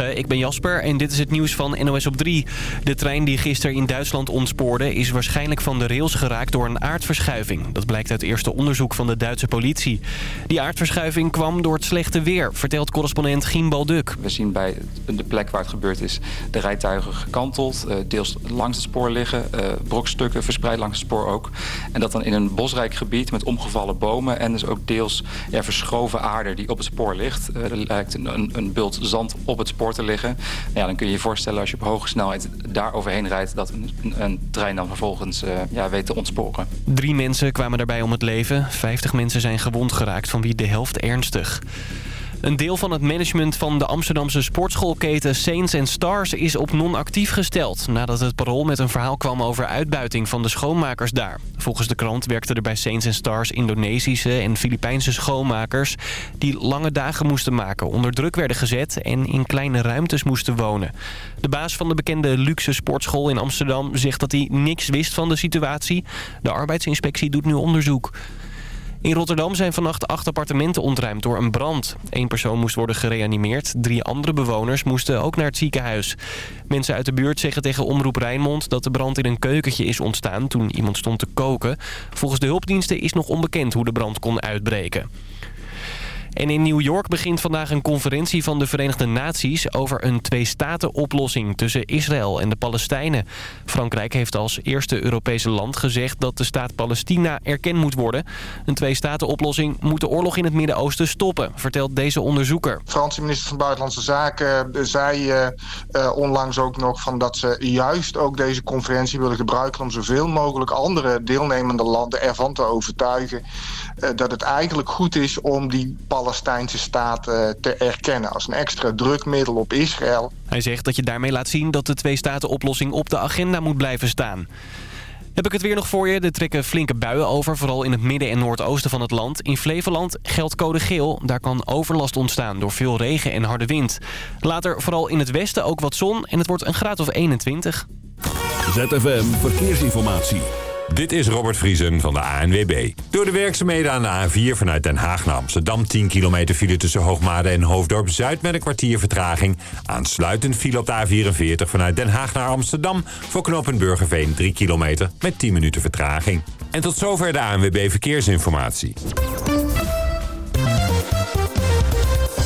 Ik ben Jasper en dit is het nieuws van NOS op 3. De trein die gisteren in Duitsland ontspoorde is waarschijnlijk van de rails geraakt door een aardverschuiving. Dat blijkt uit eerste onderzoek van de Duitse politie. Die aardverschuiving kwam door het slechte weer, vertelt correspondent Gimbal Duk. We zien bij de plek waar het gebeurd is de rijtuigen gekanteld, eh, deels langs het spoor liggen, eh, brokstukken verspreid langs het spoor ook. En dat dan in een bosrijk gebied met omgevallen bomen en dus ook deels ja, verschoven aarde die op het spoor ligt. Eh, er lijkt een, een bult zand op het spoor te liggen. Ja, dan kun je je voorstellen als je op hoge snelheid daar overheen rijdt... dat een, een trein dan vervolgens uh, ja, weet te ontsporen. Drie mensen kwamen daarbij om het leven. Vijftig mensen zijn gewond geraakt, van wie de helft ernstig. Een deel van het management van de Amsterdamse sportschoolketen Saints Stars is op non-actief gesteld... nadat het parool met een verhaal kwam over uitbuiting van de schoonmakers daar. Volgens de krant werkten er bij Saints Stars Indonesische en Filipijnse schoonmakers... die lange dagen moesten maken, onder druk werden gezet en in kleine ruimtes moesten wonen. De baas van de bekende luxe sportschool in Amsterdam zegt dat hij niks wist van de situatie. De arbeidsinspectie doet nu onderzoek. In Rotterdam zijn vannacht acht appartementen ontruimd door een brand. Eén persoon moest worden gereanimeerd. Drie andere bewoners moesten ook naar het ziekenhuis. Mensen uit de buurt zeggen tegen Omroep Rijnmond... dat de brand in een keukentje is ontstaan toen iemand stond te koken. Volgens de hulpdiensten is nog onbekend hoe de brand kon uitbreken. En in New York begint vandaag een conferentie van de Verenigde Naties... over een twee-staten-oplossing tussen Israël en de Palestijnen. Frankrijk heeft als eerste Europese land gezegd dat de staat Palestina erkend moet worden. Een twee-staten-oplossing moet de oorlog in het Midden-Oosten stoppen, vertelt deze onderzoeker. De Franse minister van Buitenlandse Zaken eh, zei uh, uh, onlangs ook nog... Van dat ze juist ook deze conferentie willen gebruiken... om zoveel mogelijk andere deelnemende landen ervan te overtuigen... dat het eigenlijk goed is om die Palestijnse staat uh, te erkennen als een extra drukmiddel op Israël. Hij zegt dat je daarmee laat zien dat de twee-staten-oplossing op de agenda moet blijven staan. Heb ik het weer nog voor je. Er trekken flinke buien over, vooral in het midden en noordoosten van het land. In Flevoland geldt code geel. Daar kan overlast ontstaan door veel regen en harde wind. Later vooral in het westen ook wat zon en het wordt een graad of 21. ZFM Verkeersinformatie. Dit is Robert Vriesen van de ANWB. Door de werkzaamheden aan de A4 vanuit Den Haag naar Amsterdam... 10 kilometer file tussen Hoogmade en Hoofddorp-Zuid met een kwartier vertraging. Aansluitend file op de A44 vanuit Den Haag naar Amsterdam... voor knooppunt Burgerveen 3 kilometer met 10 minuten vertraging. En tot zover de ANWB Verkeersinformatie.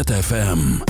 ZFM.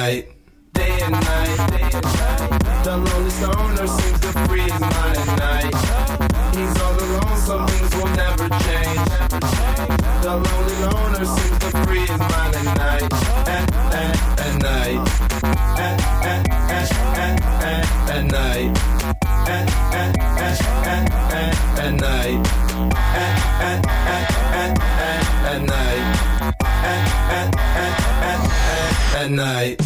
night. Day and night. Day and night. The lonely stoner seems to freeze at night. He's all alone, some things will never change. The lonely loner seems to freeze my night. At, at, at night. At, at, at, at, at, at night. At, at, at, at, at, at night. At, at, at, at, at, at night. At, at, at, at, at, at night.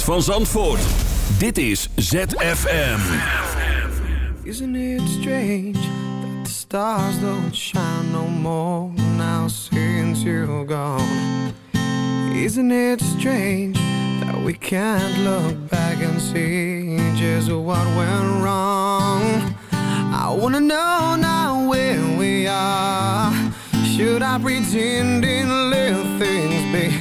geluid van Zandvoort. Dit is ZFM. Isn't it strange that the stars don't shine no more now since you're gone? Isn't it strange that we can't look back and see just what went wrong? I wanna know now where we are. Should I pretend and let things be?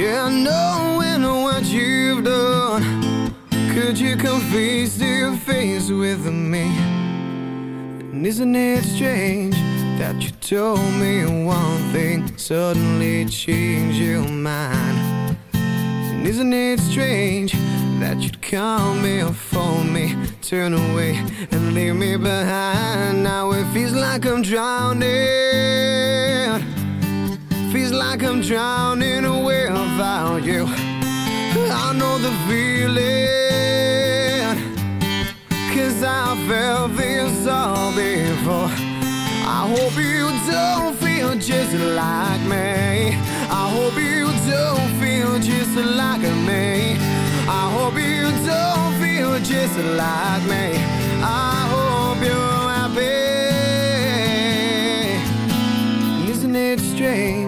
Yeah, know. Listen what you've done. Could you come face to face with me? And isn't it strange That you told me one thing Suddenly changed your mind? And isn't it strange That you'd call me or phone me Turn away and leave me behind? Now it feels like I'm drowning. Feels like I'm drowning without you. Know the feeling. Cause I felt this all before. I hope you don't feel just like me. I hope you don't feel just like me. I hope you don't feel just like me. I hope you're happy. Isn't it strange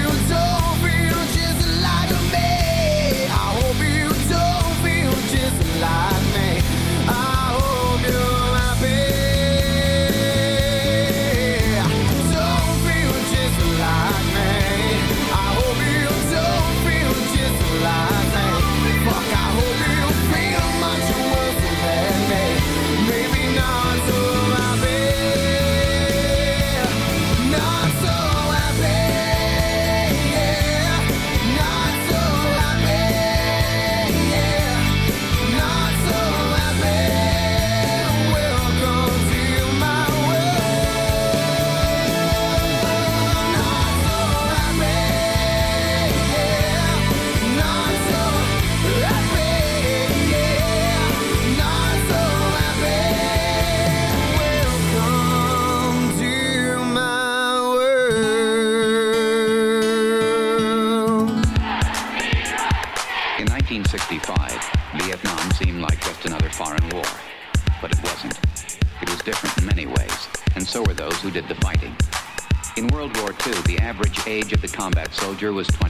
combat was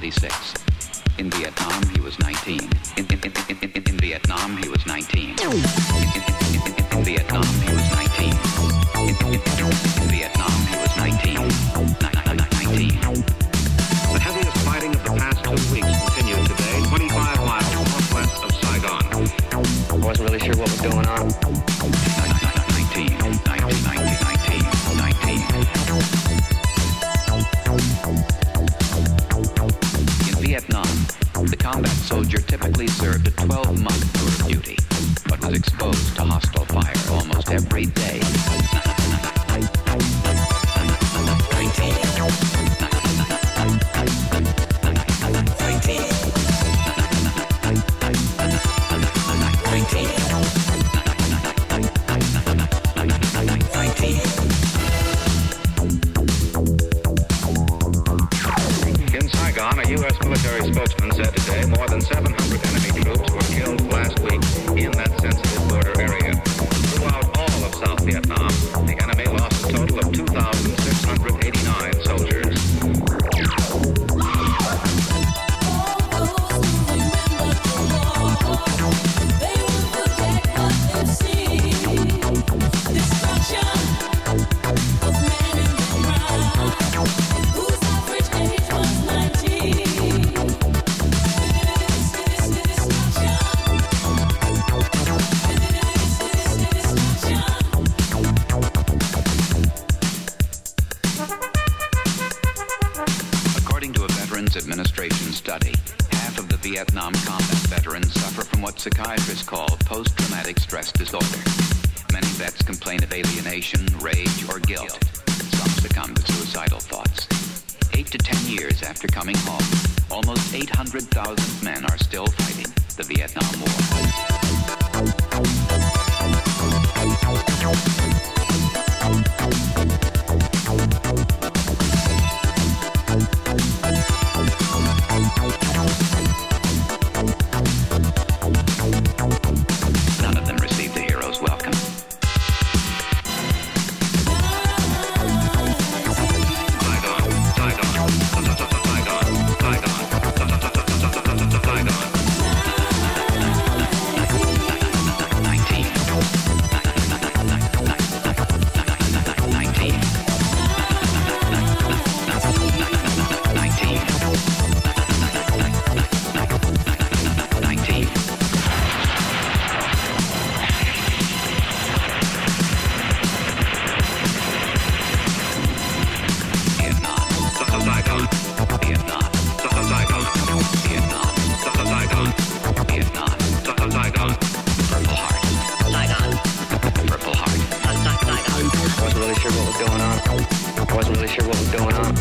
sure what was going on.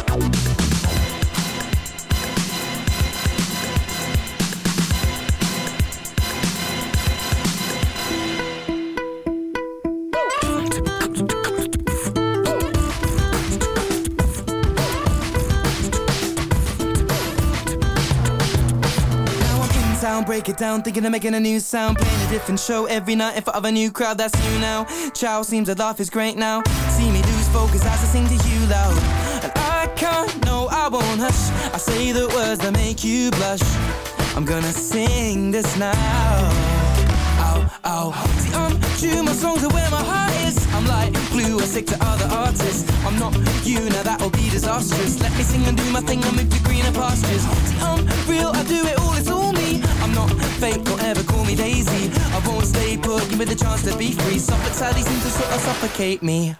Break it down, thinking of making a new sound. Playing a different show every night in front of a new crowd, that's you now. Chow seems to laugh is great now. Focus as I sing to you loud. And I can't, no, I won't hush. I say the words that make you blush. I'm gonna sing this now. Ow, ow. See, I'm true, my songs are where my heart is. I'm like blue, I stick to other artists. I'm not you, now that'll be disastrous. Let me sing and do my thing, I'll move to greener pastures. See, I'm real, I do it all, it's all me. I'm not fake, don't ever call me Daisy. I won't stay put, give me the chance to be free. Suffolk sadly seems to sort of suffocate me.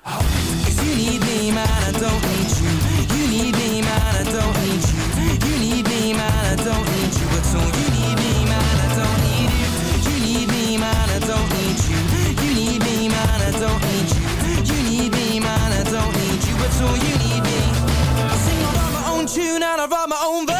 Tune and I write my own verse.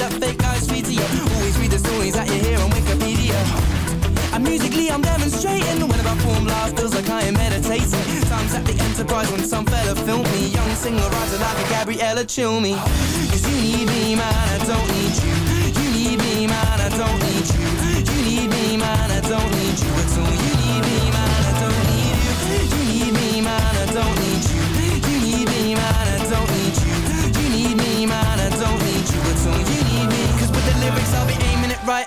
Enterprise when some fella filmed me. Young singer writer like a Gabriella chill me. Cause you need me man, I don't need you. You need me man, I don't need you. You need me man, I don't need you at all. You need me man, I don't need you. You need me man, I don't need You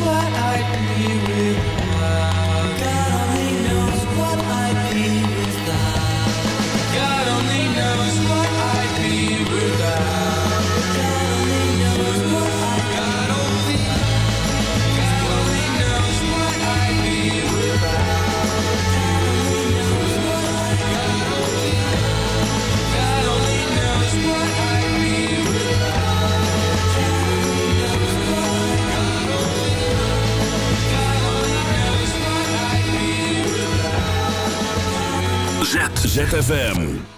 what I do. ZFM.